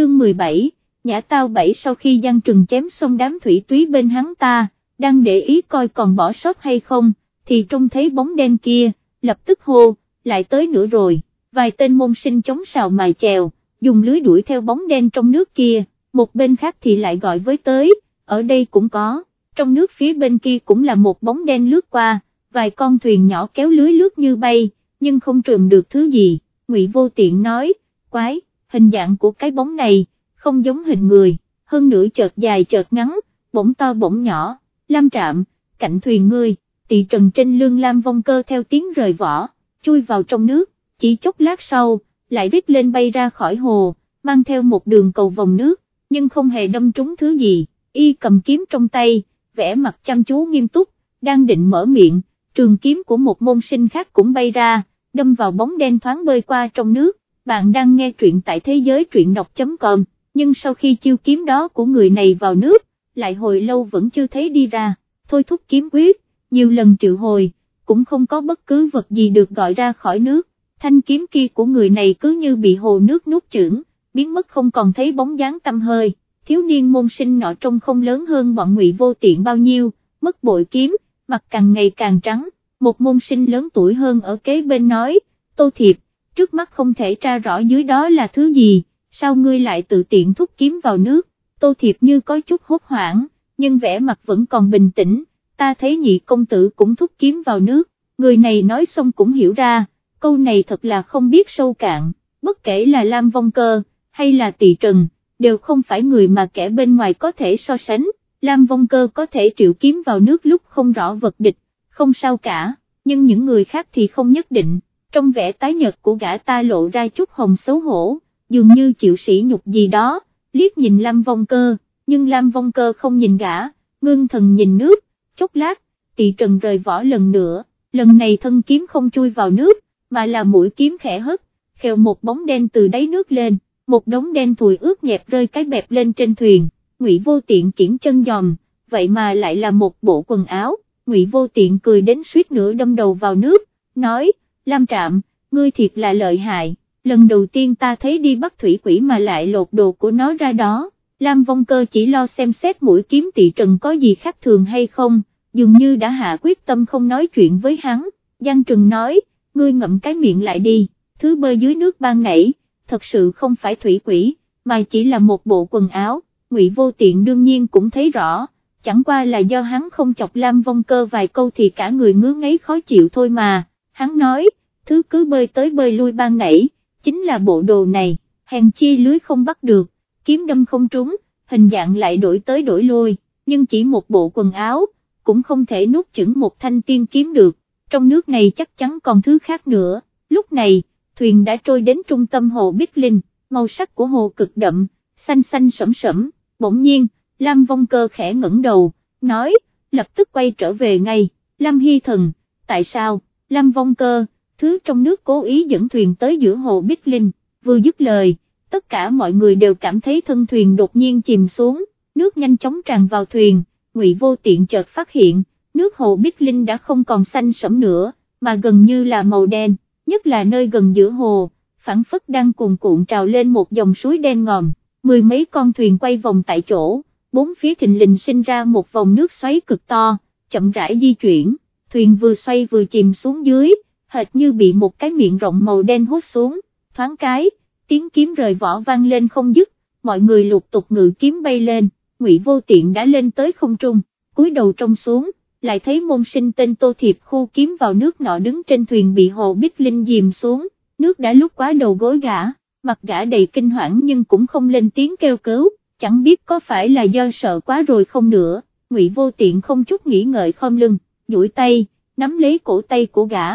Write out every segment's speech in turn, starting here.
chương 17, nhã tao bảy sau khi Giang Trừng chém xong đám thủy túy bên hắn ta, đang để ý coi còn bỏ sót hay không, thì trông thấy bóng đen kia, lập tức hô, lại tới nữa rồi, vài tên môn sinh chống sào mài chèo, dùng lưới đuổi theo bóng đen trong nước kia, một bên khác thì lại gọi với tới, ở đây cũng có, trong nước phía bên kia cũng là một bóng đen lướt qua, vài con thuyền nhỏ kéo lưới lướt như bay, nhưng không trùm được thứ gì, Ngụy Vô Tiện nói, quái, hình dạng của cái bóng này, không giống hình người, hơn nữa chợt dài chợt ngắn, bỗng to bỗng nhỏ, lam trạm, cạnh thuyền ngươi, tỷ trần trên lương lam vong cơ theo tiếng rời vỏ, chui vào trong nước, chỉ chốc lát sau, lại rít lên bay ra khỏi hồ, mang theo một đường cầu vòng nước, nhưng không hề đâm trúng thứ gì, y cầm kiếm trong tay, vẽ mặt chăm chú nghiêm túc, đang định mở miệng, trường kiếm của một môn sinh khác cũng bay ra, đâm vào bóng đen thoáng bơi qua trong nước, bạn đang nghe truyện tại thế giới truyện đọc.com, nhưng sau khi chiêu kiếm đó của người này vào nước, lại hồi lâu vẫn chưa thấy đi ra, thôi thúc kiếm quyết, nhiều lần triệu hồi, cũng không có bất cứ vật gì được gọi ra khỏi nước, thanh kiếm kia của người này cứ như bị hồ nước nuốt chửng, biến mất không còn thấy bóng dáng tâm hơi, thiếu niên môn sinh nọ trông không lớn hơn bọn ngụy vô tiện bao nhiêu, mất bội kiếm, mặt càng ngày càng trắng, một môn sinh lớn tuổi hơn ở kế bên nói, tô thiệp, trước mắt không thể tra rõ dưới đó là thứ gì, sao ngươi lại tự tiện thúc kiếm vào nước, tô thiệp như có chút hốt hoảng, nhưng vẻ mặt vẫn còn bình tĩnh, ta thấy nhị công tử cũng thúc kiếm vào nước, người này nói xong cũng hiểu ra, câu này thật là không biết sâu cạn, bất kể là Lam Vong Cơ, hay là Tỳ Trần, đều không phải người mà kẻ bên ngoài có thể so sánh, Lam Vong Cơ có thể triệu kiếm vào nước lúc không rõ vật địch, không sao cả, nhưng những người khác thì không nhất định, trong vẻ tái nhật của gã ta lộ ra chút hồng xấu hổ, dường như chịu sỉ nhục gì đó, liếc nhìn Lam Vong Cơ, nhưng Lam Vong Cơ không nhìn gã, ngưng thần nhìn nước, chốc lát, tỷ trần rời vỏ lần nữa, lần này thân kiếm không chui vào nước, mà là mũi kiếm khẽ hất, khều một bóng đen từ đáy nước lên, một đống đen thùi ướt nhẹp rơi cái bẹp lên trên thuyền, ngụy vô tiện kiển chân dòm, vậy mà lại là một bộ quần áo, ngụy vô tiện cười đến suýt nữa đâm đầu vào nước, nói, Lam Trạm, ngươi thiệt là lợi hại, lần đầu tiên ta thấy đi bắt thủy quỷ mà lại lột đồ của nó ra đó, Lam Vong Cơ chỉ lo xem xét mũi kiếm tị trần có gì khác thường hay không, dường như đã hạ quyết tâm không nói chuyện với hắn, Giang Trừng nói, ngươi ngậm cái miệng lại đi, thứ bơi dưới nước ban nãy, thật sự không phải thủy quỷ, mà chỉ là một bộ quần áo, Ngụy Vô Tiện đương nhiên cũng thấy rõ, chẳng qua là do hắn không chọc Lam Vong Cơ vài câu thì cả người ngứa ngáy khó chịu thôi mà, hắn nói, thứ cứ bơi tới bơi lui ban nãy, chính là bộ đồ này, hèn chi lưới không bắt được, kiếm đâm không trúng, hình dạng lại đổi tới đổi lui, nhưng chỉ một bộ quần áo, cũng không thể nuốt chửng một thanh tiên kiếm được, trong nước này chắc chắn còn thứ khác nữa, lúc này, thuyền đã trôi đến trung tâm hồ Bích Linh, màu sắc của hồ cực đậm, xanh xanh sẫm sẫm, bỗng nhiên, Lam Vong Cơ khẽ ngẩng đầu, nói, lập tức quay trở về ngay, Lam Hy Thần, tại sao, Lam Vong Cơ, thứ trong nước cố ý dẫn thuyền tới giữa hồ Bích Linh, vừa dứt lời, tất cả mọi người đều cảm thấy thân thuyền đột nhiên chìm xuống, nước nhanh chóng tràn vào thuyền, Ngụy Vô Tiện chợt phát hiện, nước hồ Bích Linh đã không còn xanh sẫm nữa, mà gần như là màu đen, nhất là nơi gần giữa hồ, phản phất đang cuồn cuộn trào lên một dòng suối đen ngòm, mười mấy con thuyền quay vòng tại chỗ, bốn phía thình lình sinh ra một vòng nước xoáy cực to, chậm rãi di chuyển, thuyền vừa xoay vừa chìm xuống dưới, hệt như bị một cái miệng rộng màu đen hút xuống, thoáng cái, tiếng kiếm rời vỏ vang lên không dứt, mọi người lục tục ngự kiếm bay lên, Ngụy Vô Tiện đã lên tới không trung, cúi đầu trông xuống, lại thấy môn sinh tên Tô Thiệp khu kiếm vào nước nọ đứng trên thuyền bị hồ Bích Linh dìm xuống, nước đã lúc quá đầu gối gã, mặt gã đầy kinh hoảng nhưng cũng không lên tiếng kêu cứu, chẳng biết có phải là do sợ quá rồi không nữa, Ngụy Vô Tiện không chút nghĩ ngợi khom lưng, duỗi tay, nắm lấy cổ tay của gã,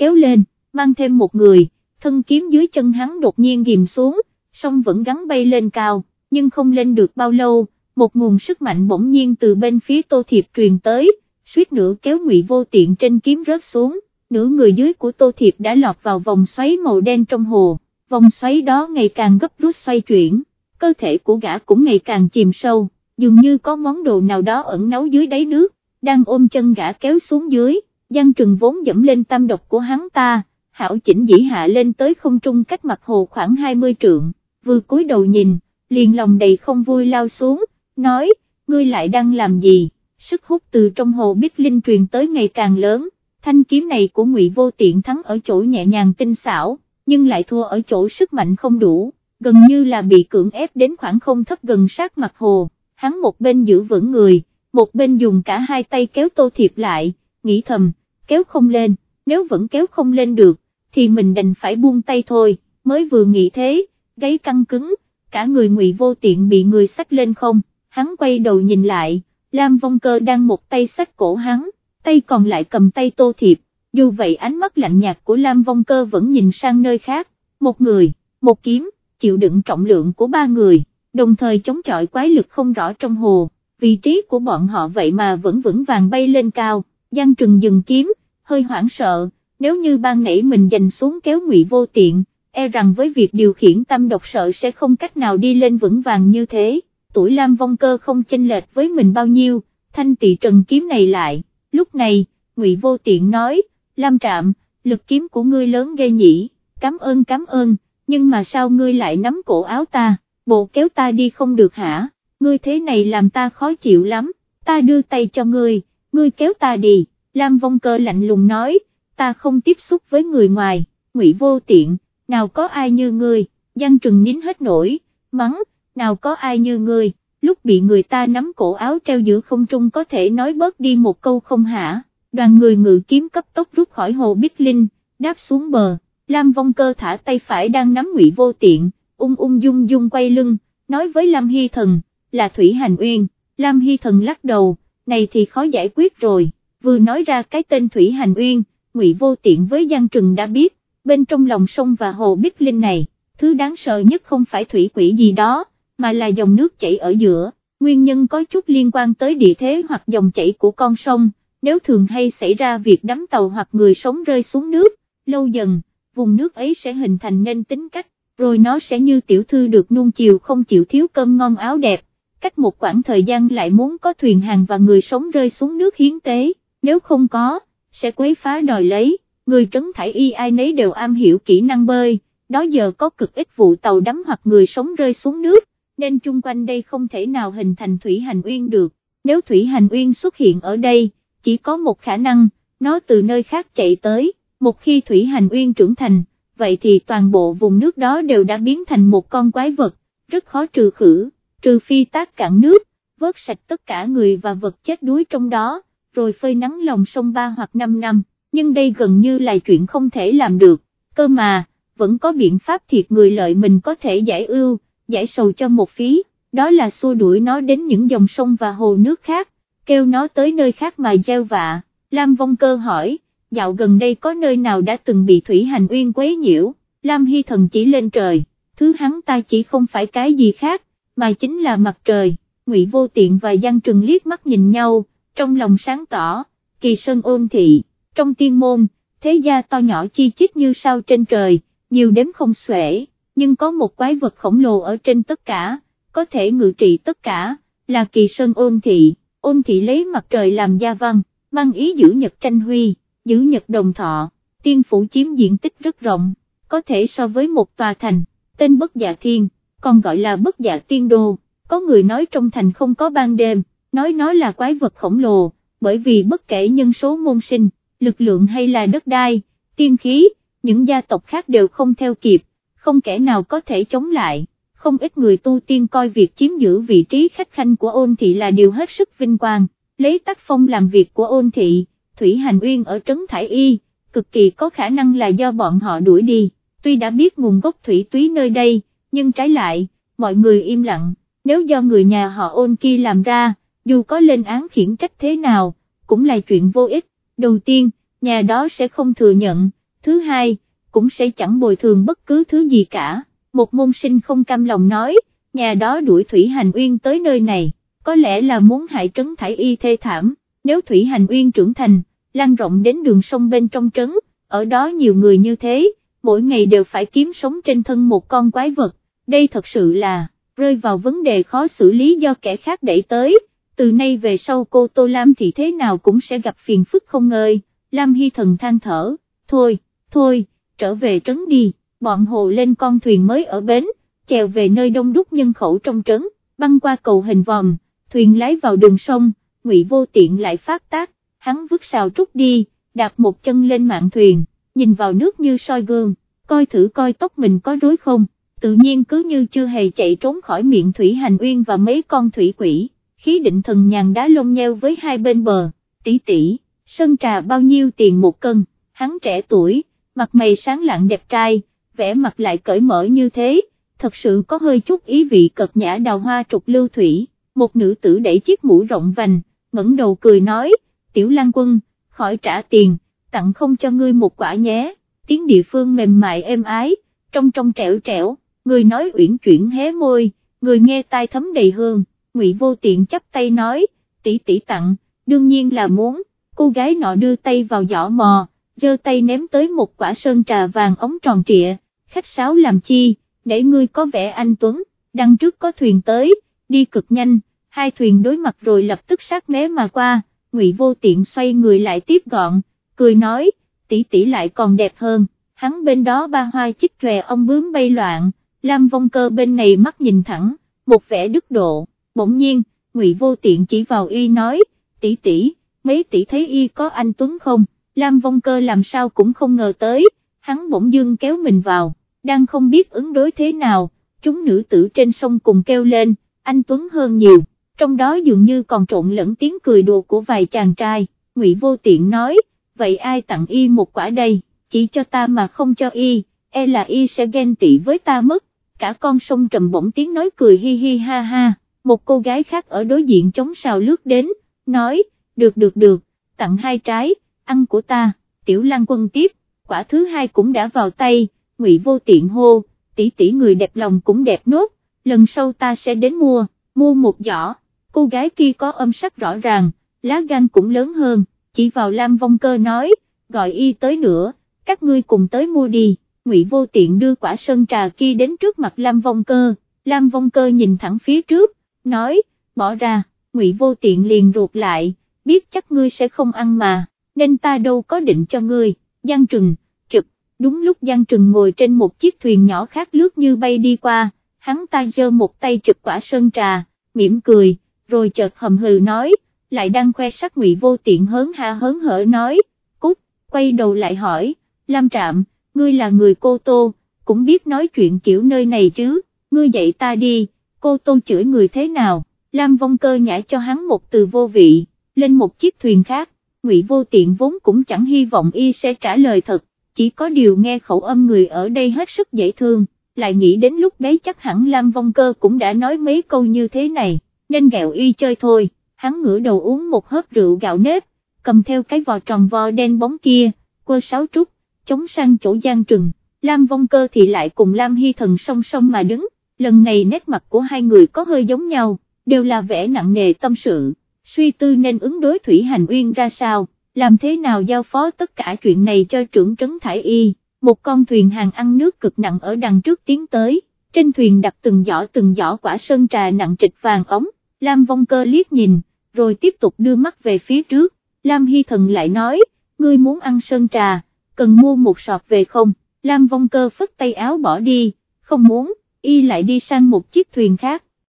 kéo lên, mang thêm một người, thân kiếm dưới chân hắn đột nhiên ghim xuống, song vẫn gắn bay lên cao, nhưng không lên được bao lâu, một nguồn sức mạnh bỗng nhiên từ bên phía Tô Thiệp truyền tới, suýt nữa kéo Ngụy Vô Tiện trên kiếm rớt xuống, nửa người dưới của Tô Thiệp đã lọt vào vòng xoáy màu đen trong hồ, vòng xoáy đó ngày càng gấp rút xoay chuyển, cơ thể của gã cũng ngày càng chìm sâu, dường như có món đồ nào đó ẩn náu dưới đáy nước, đang ôm chân gã kéo xuống dưới, Giang Trừng vốn dẫm lên tam độc của hắn ta, hảo chỉnh dĩ hạ lên tới không trung cách mặt hồ khoảng 20 trượng, vừa cúi đầu nhìn, liền lòng đầy không vui lao xuống, nói, ngươi lại đang làm gì, sức hút từ trong hồ biết linh truyền tới ngày càng lớn, thanh kiếm này của ngụy vô tiện thắng ở chỗ nhẹ nhàng tinh xảo, nhưng lại thua ở chỗ sức mạnh không đủ, gần như là bị cưỡng ép đến khoảng không thấp gần sát mặt hồ, hắn một bên giữ vững người, một bên dùng cả hai tay kéo tô thiệp lại, nghĩ thầm, kéo không lên, nếu vẫn kéo không lên được, thì mình đành phải buông tay thôi, mới vừa nghĩ thế, gáy căng cứng, cả người ngụy vô tiện bị người sách lên không, hắn quay đầu nhìn lại, Lam Vong Cơ đang một tay sách cổ hắn, tay còn lại cầm tay tô thiệp, dù vậy ánh mắt lạnh nhạt của Lam Vong Cơ vẫn nhìn sang nơi khác, một người, một kiếm, chịu đựng trọng lượng của ba người, đồng thời chống chọi quái lực không rõ trong hồ, vị trí của bọn họ vậy mà vẫn vững vàng bay lên cao, Giang Trừng dừng kiếm, hơi hoảng sợ, nếu như ban nãy mình dành xuống kéo ngụy vô tiện, e rằng với việc điều khiển tâm độc sợ sẽ không cách nào đi lên vững vàng như thế, tuổi Lam Vong Cơ không chênh lệch với mình bao nhiêu, thanh tị trần kiếm này lại, lúc này, ngụy vô tiện nói, Lam Trạm, lực kiếm của ngươi lớn ghê nhỉ, cảm ơn cảm ơn, nhưng mà sao ngươi lại nắm cổ áo ta, bộ kéo ta đi không được hả, ngươi thế này làm ta khó chịu lắm, ta đưa tay cho ngươi, ngươi kéo ta đi, Lam Vong Cơ lạnh lùng nói, ta không tiếp xúc với người ngoài, ngụy vô tiện, nào có ai như ngươi, Giang Trừng nín hết nổi, mắng, nào có ai như ngươi, lúc bị người ta nắm cổ áo treo giữa không trung có thể nói bớt đi một câu không hả, đoàn người ngự kiếm cấp tốc rút khỏi hồ Bích Linh, đáp xuống bờ, Lam Vong Cơ thả tay phải đang nắm ngụy vô tiện, ung ung dung dung quay lưng, nói với Lam Hy Thần, là Thủy Hành Uyên, Lam Hy Thần lắc đầu, này thì khó giải quyết rồi, vừa nói ra cái tên Thủy Hành Uyên, ngụy vô tiện với Giang Trừng đã biết, bên trong lòng sông và hồ Bích Linh này, thứ đáng sợ nhất không phải thủy quỷ gì đó, mà là dòng nước chảy ở giữa, nguyên nhân có chút liên quan tới địa thế hoặc dòng chảy của con sông, nếu thường hay xảy ra việc đắm tàu hoặc người sống rơi xuống nước, lâu dần, vùng nước ấy sẽ hình thành nên tính cách, rồi nó sẽ như tiểu thư được nuông chiều không chịu thiếu cơm ngon áo đẹp, cách một khoảng thời gian lại muốn có thuyền hàng và người sống rơi xuống nước hiến tế, nếu không có, sẽ quấy phá đòi lấy, người trấn thải y ai nấy đều am hiểu kỹ năng bơi, đó giờ có cực ít vụ tàu đắm hoặc người sống rơi xuống nước, nên chung quanh đây không thể nào hình thành thủy hành uyên được, nếu thủy hành uyên xuất hiện ở đây, chỉ có một khả năng, nó từ nơi khác chạy tới, một khi thủy hành uyên trưởng thành, vậy thì toàn bộ vùng nước đó đều đã biến thành một con quái vật, rất khó trừ khử, trừ phi tác cạn nước, vớt sạch tất cả người và vật chết đuối trong đó, rồi phơi nắng lòng sông 3 hoặc 5 năm, nhưng đây gần như là chuyện không thể làm được, cơ mà, vẫn có biện pháp thiệt người lợi mình có thể giải ưu, giải sầu cho một phí, đó là xua đuổi nó đến những dòng sông và hồ nước khác, kêu nó tới nơi khác mà gieo vạ, Lam Vong Cơ hỏi, dạo gần đây có nơi nào đã từng bị Thủy Hành Uyên quấy nhiễu, Lam Hy Thần chỉ lên trời, thứ hắn ta chỉ không phải cái gì khác, mà chính là mặt trời, Ngụy Vô Tiện và Giang Trừng liếc mắt nhìn nhau, trong lòng sáng tỏ, kỳ sơn ôn thị, trong tiên môn, thế gia to nhỏ chi chít như sao trên trời, nhiều đếm không xuể, nhưng có một quái vật khổng lồ ở trên tất cả, có thể ngự trị tất cả, là kỳ sơn ôn thị, ôn thị lấy mặt trời làm gia văn, mang ý giữ nhật tranh huy, giữ nhật đồng thọ, tiên phủ chiếm diện tích rất rộng, có thể so với một tòa thành, tên bất dạ thiên, còn gọi là bất dạ tiên đô, có người nói trong thành không có ban đêm, nói nó là quái vật khổng lồ, bởi vì bất kể nhân số môn sinh, lực lượng hay là đất đai, tiên khí, những gia tộc khác đều không theo kịp, không kẻ nào có thể chống lại, không ít người tu tiên coi việc chiếm giữ vị trí khách khanh của ôn thị là điều hết sức vinh quang, lấy tác phong làm việc của ôn thị, Thủy Hành Uyên ở Trấn Thải Y, cực kỳ có khả năng là do bọn họ đuổi đi, tuy đã biết nguồn gốc thủy túy nơi đây, nhưng trái lại, mọi người im lặng, nếu do người nhà họ ôn kia làm ra, dù có lên án khiển trách thế nào, cũng là chuyện vô ích, đầu tiên, nhà đó sẽ không thừa nhận, thứ hai, cũng sẽ chẳng bồi thường bất cứ thứ gì cả, một môn sinh không cam lòng nói, nhà đó đuổi Thủy Hành Uyên tới nơi này, có lẽ là muốn hại trấn thải y thê thảm, nếu Thủy Hành Uyên trưởng thành, lan rộng đến đường sông bên trong trấn, ở đó nhiều người như thế, mỗi ngày đều phải kiếm sống trên thân một con quái vật, đây thật sự là, rơi vào vấn đề khó xử lý do kẻ khác đẩy tới, từ nay về sau cô Tô Lam thì thế nào cũng sẽ gặp phiền phức không ơi, Lam Hy Thần than thở, thôi, thôi, trở về trấn đi, bọn hồ lên con thuyền mới ở bến, chèo về nơi đông đúc nhân khẩu trong trấn, băng qua cầu hình vòm, thuyền lái vào đường sông, ngụy vô tiện lại phát tác, hắn vứt xào trúc đi, đạp một chân lên mạng thuyền, nhìn vào nước như soi gương, coi thử coi tóc mình có rối không, tự nhiên cứ như chưa hề chạy trốn khỏi miệng thủy hành uyên và mấy con thủy quỷ, khí định thần nhàn đá lông nheo với hai bên bờ, tỷ tỷ, sân trà bao nhiêu tiền một cân, hắn trẻ tuổi, mặt mày sáng lạng đẹp trai, vẻ mặt lại cởi mở như thế, thật sự có hơi chút ý vị cật nhã đào hoa trục lưu thủy, một nữ tử đẩy chiếc mũ rộng vành, ngẩng đầu cười nói, tiểu lan quân, khỏi trả tiền, tặng không cho ngươi một quả nhé, tiếng địa phương mềm mại êm ái, trong trong trẻo trẻo, người nói uyển chuyển hé môi, người nghe tai thấm đầy hương, ngụy vô tiện chắp tay nói, tỷ tỷ tặng, đương nhiên là muốn, cô gái nọ đưa tay vào giỏ mò, giơ tay ném tới một quả sơn trà vàng ống tròn trịa, khách sáo làm chi, để ngươi có vẻ anh Tuấn, đằng trước có thuyền tới, đi cực nhanh, hai thuyền đối mặt rồi lập tức sát mé mà qua, ngụy vô tiện xoay người lại tiếp gọn, cười nói, tỷ tỷ lại còn đẹp hơn, hắn bên đó ba hoa chích chòe ông bướm bay loạn, Lam Vong Cơ bên này mắt nhìn thẳng, một vẻ đức độ, bỗng nhiên, ngụy vô tiện chỉ vào y nói, tỷ tỷ, mấy tỷ thấy y có anh Tuấn không, Lam Vong Cơ làm sao cũng không ngờ tới, hắn bỗng dưng kéo mình vào, đang không biết ứng đối thế nào, chúng nữ tử trên sông cùng kêu lên, anh Tuấn hơn nhiều, trong đó dường như còn trộn lẫn tiếng cười đùa của vài chàng trai, Ngụy Vô Tiện nói, vậy ai tặng y một quả đây, chỉ cho ta mà không cho y, e là y sẽ ghen tị với ta mất, cả con sông trầm bỗng tiếng nói cười hi hi ha ha, một cô gái khác ở đối diện chống sào lướt đến, nói, được được được, tặng hai trái, ăn của ta, tiểu lang quân tiếp, quả thứ hai cũng đã vào tay, ngụy vô tiện hô, tỷ tỷ người đẹp lòng cũng đẹp nốt, lần sau ta sẽ đến mua, mua một giỏ, cô gái kia có âm sắc rõ ràng, lá gan cũng lớn hơn, chỉ vào Lam Vong Cơ nói, gọi y tới nữa, các ngươi cùng tới mua đi, ngụy vô tiện đưa quả sơn trà kia đến trước mặt Lam Vong Cơ, Lam Vong Cơ nhìn thẳng phía trước, nói, bỏ ra, ngụy vô tiện liền ruột lại, biết chắc ngươi sẽ không ăn mà, nên ta đâu có định cho ngươi, Giang Trừng, chụp, đúng lúc Giang Trừng ngồi trên một chiếc thuyền nhỏ khác lướt như bay đi qua, hắn ta giơ một tay chụp quả sơn trà, mỉm cười, rồi chợt hầm hừ nói, lại đang khoe sắc ngụy vô tiện hớn ha hớn hở nói, cút, quay đầu lại hỏi, Lam Trạm, ngươi là người cô Tô, cũng biết nói chuyện kiểu nơi này chứ, ngươi dạy ta đi, cô tôn chửi người thế nào, Lam Vong Cơ nhảy cho hắn một từ vô vị, lên một chiếc thuyền khác, Ngụy Vô Tiện vốn cũng chẳng hy vọng y sẽ trả lời thật, chỉ có điều nghe khẩu âm người ở đây hết sức dễ thương, lại nghĩ đến lúc bấy chắc hẳn Lam Vong Cơ cũng đã nói mấy câu như thế này, nên gẹo y chơi thôi, hắn ngửa đầu uống một hớp rượu gạo nếp, cầm theo cái vò tròn vo đen bóng kia, quơ sáu trúc, chống sang chỗ Giang Trừng, Lam Vong Cơ thì lại cùng Lam Hy Thần song song mà đứng, lần này nét mặt của hai người có hơi giống nhau, đều là vẻ nặng nề tâm sự. Suy tư nên ứng đối Thủy Hành Uyên ra sao, làm thế nào giao phó tất cả chuyện này cho trưởng trấn Thải Y, một con thuyền hàng ăn nước cực nặng ở đằng trước tiến tới, trên thuyền đặt từng giỏ từng giỏ quả sơn trà nặng trịch vàng ống, Lam Vong Cơ liếc nhìn, rồi tiếp tục đưa mắt về phía trước, Lam Hy Thần lại nói, ngươi muốn ăn sơn trà, cần mua một sọt về không, Lam Vong Cơ phất tay áo bỏ đi, không muốn, y lại đi sang một chiếc thuyền khác,